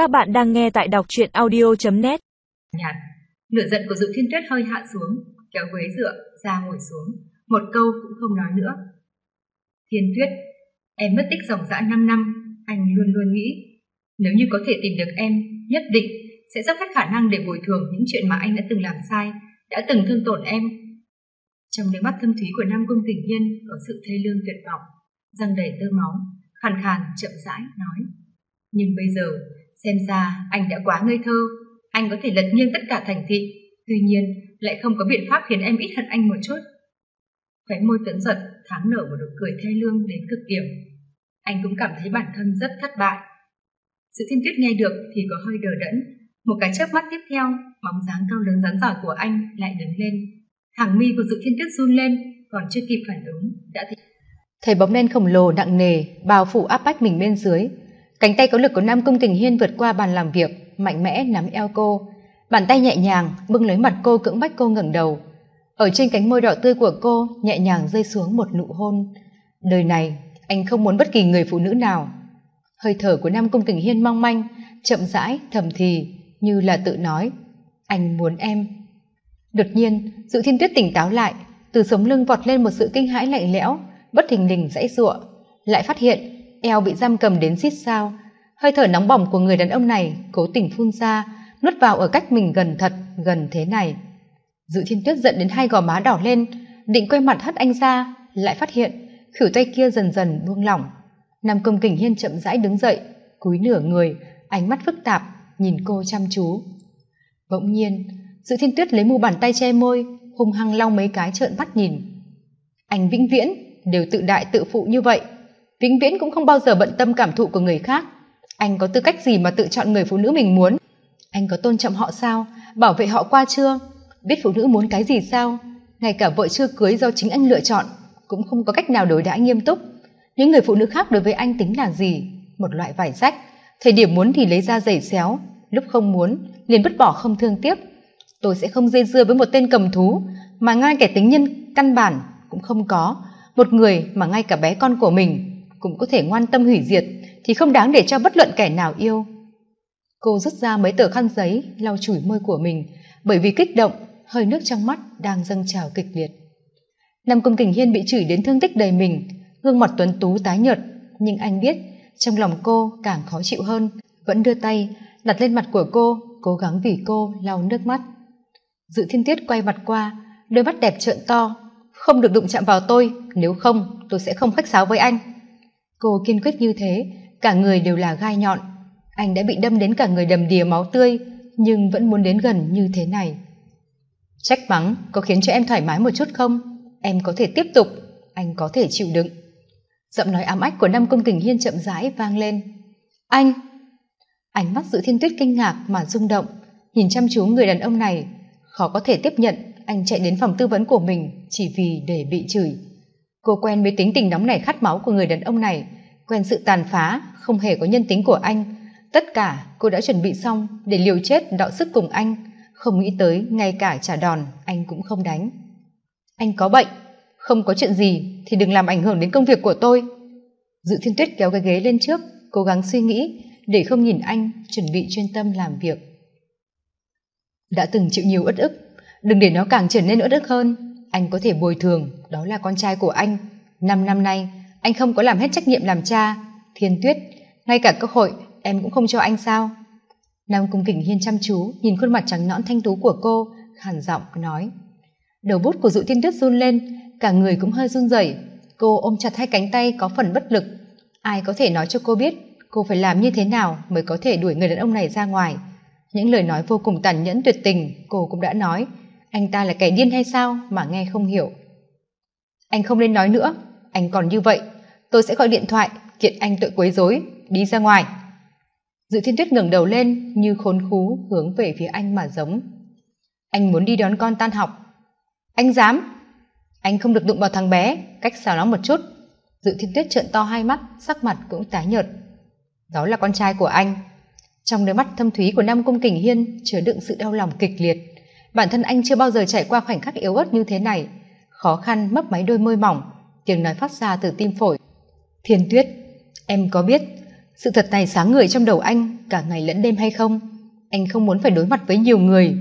Các bạn đang nghe tại đọc truyện audio.net Nhạt, lửa giận của Dụ Thiên Tuyết hơi hạ xuống, kéo ghế dựa ra ngồi xuống, một câu cũng không nói nữa. Thiên Tuyết, em mất tích dòng dã 5 năm, anh luôn luôn nghĩ, nếu như có thể tìm được em, nhất định sẽ dốc hết khả năng để bồi thường những chuyện mà anh đã từng làm sai, đã từng thương tổn em. Trong đôi mắt thâm thúy của Nam Cung Tỉnh nhiên có sự thê lương tuyệt vọng, răng đầy tơ máu, khàn khàn chậm rãi nói. Nhưng bây giờ, xem ra anh đã quá ngây thơ, anh có thể lật nghiêng tất cả thành thị, tuy nhiên lại không có biện pháp khiến em ít hận anh một chút. Khóe môi tuấn giật thoáng nở một nụ cười thay lương đến cực điểm. Anh cũng cảm thấy bản thân rất thất bại. Sự thiên tuyết nghe được thì có hơi đờ đẫn, một cái chớp mắt tiếp theo, bóng dáng cao lớn rắn giỏi của anh lại đứng lên. Hàng mi của dự thiên tuyết run lên, còn chưa kịp phản ứng, đã thì... Thấy bóng đen khổng lồ nặng nề, bao phủ áp bách mình bên dưới. Cánh tay có lực của Nam Cung Tình Hiên vượt qua bàn làm việc, mạnh mẽ nắm eo cô. Bàn tay nhẹ nhàng bưng lấy mặt cô cưỡng bách cô ngẩng đầu. Ở trên cánh môi đỏ tươi của cô nhẹ nhàng rơi xuống một nụ hôn. Đời này, anh không muốn bất kỳ người phụ nữ nào. Hơi thở của Nam Cung Tình Hiên mong manh, chậm rãi, thầm thì, như là tự nói. Anh muốn em. Đột nhiên, Dự Thiên Tuyết tỉnh táo lại, từ sống lưng vọt lên một sự kinh hãi lạnh lẽo, bất thình lình dãy giụa, lại phát hiện eo bị giam cầm đến xít sao. Hơi thở nóng bỏng của người đàn ông này cố tình phun ra, nuốt vào ở cách mình gần thật, gần thế này. Dự Thiên Tuyết giận đến hai gò má đỏ lên, định quay mặt hất anh ra, lại phát hiện khử tay kia dần dần buông lỏng. Nam Công Kình Hiên chậm rãi đứng dậy, cúi nửa người, ánh mắt phức tạp, nhìn cô chăm chú. Bỗng nhiên, Dự Thiên Tuyết lấy mu bàn tay che môi, hung hăng lau mấy cái trợn mắt nhìn. Anh vĩnh viễn đều tự đại tự phụ như vậy, vĩnh viễn cũng không bao giờ bận tâm cảm thụ của người khác. Anh có tư cách gì mà tự chọn người phụ nữ mình muốn? Anh có tôn trọng họ sao? Bảo vệ họ qua chưa? Biết phụ nữ muốn cái gì sao? Ngay cả vợ chưa cưới do chính anh lựa chọn, cũng không có cách nào đối đãi nghiêm túc. Những người phụ nữ khác đối với anh tính là gì? Một loại vải rách. Thời điểm muốn thì lấy ra giày xéo, lúc không muốn liền vứt bỏ không thương tiếc tôi sẽ không dây dưa với một tên cầm thú mà ngay kẻ tính nhân căn bản cũng không có một người mà ngay cả bé con của mình cũng có thể ngoan tâm hủy diệt, thì không đáng để cho bất luận kẻ nào yêu. Cô rút ra mấy tờ khăn giấy, lau chùi môi của mình, bởi vì kích động, hơi nước trong mắt đang dâng trào kịch liệt. Nam công kình hiên bị chửi đến thương tích đầy mình, gương mặt tuấn tú tái nhợt, nhưng anh biết trong lòng cô càng khó chịu hơn, vẫn đưa tay đặt lên mặt của cô, cố gắng vì cô lau nước mắt. Dự thiên tiết quay mặt qua, đôi mắt đẹp trợn to, không được đụng chạm vào tôi, nếu không, tôi sẽ không khách sáo với anh cô kiên quyết như thế, cả người đều là gai nhọn. Anh đã bị đâm đến cả người đầm đìa máu tươi, nhưng vẫn muốn đến gần như thế này. Trách mắng có khiến cho em thoải mái một chút không? Em có thể tiếp tục, anh có thể chịu đựng. Giọng nói ám ách của năm công tình hiên chậm rãi vang lên. Anh! Ánh mắt dự thiên tuyết kinh ngạc mà rung động. Nhìn chăm chú người đàn ông này, khó có thể tiếp nhận anh chạy đến phòng tư vấn của mình chỉ vì để bị chửi cô quen với tính tình nóng nảy khát máu của người đàn ông này, quen sự tàn phá, không hề có nhân tính của anh. Tất cả cô đã chuẩn bị xong để liều chết đọ sức cùng anh. Không nghĩ tới ngay cả trả đòn, anh cũng không đánh. Anh có bệnh, không có chuyện gì thì đừng làm ảnh hưởng đến công việc của tôi. Dự thiên tuyết kéo cái ghế lên trước, cố gắng suy nghĩ để không nhìn anh, chuẩn bị chuyên tâm làm việc. Đã từng chịu nhiều uất ức, đừng để nó càng trở nên uất ức hơn anh có thể bồi thường, đó là con trai của anh. Năm năm nay, anh không có làm hết trách nhiệm làm cha. Thiên tuyết, ngay cả cơ hội, em cũng không cho anh sao? Nam cung kình hiên chăm chú nhìn khuôn mặt trắng nõn thanh tú của cô, khàn giọng nói. Đầu bút của dụ thiên tuyết run lên, cả người cũng hơi run rẩy. Cô ôm chặt hai cánh tay có phần bất lực. Ai có thể nói cho cô biết, cô phải làm như thế nào mới có thể đuổi người đàn ông này ra ngoài? Những lời nói vô cùng tàn nhẫn tuyệt tình, cô cũng đã nói anh ta là kẻ điên hay sao mà nghe không hiểu? Anh không nên nói nữa. Anh còn như vậy, tôi sẽ gọi điện thoại, kiện anh tội quấy rối, đi ra ngoài. Dự thiên tuyết ngẩng đầu lên như khốn khú hướng về phía anh mà giống. Anh muốn đi đón con tan học. Anh dám? Anh không được đụng vào thằng bé, cách xào nó một chút. Dự thiên tuyết trợn to hai mắt, sắc mặt cũng tái nhợt. Đó là con trai của anh. Trong đôi mắt thâm thúy của nam cung kình hiên chứa đựng sự đau lòng kịch liệt bản thân anh chưa bao giờ trải qua khoảnh khắc yếu ớt như thế này. Khó khăn, mấp máy đôi môi mỏng, tiếng nói phát ra từ tim phổi. Thiên tuyết, em có biết sự thật này sáng người trong đầu anh cả ngày lẫn đêm hay không? Anh không muốn phải đối mặt với nhiều người.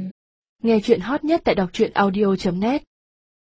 Nghe chuyện hot nhất tại đọc truyện audio net.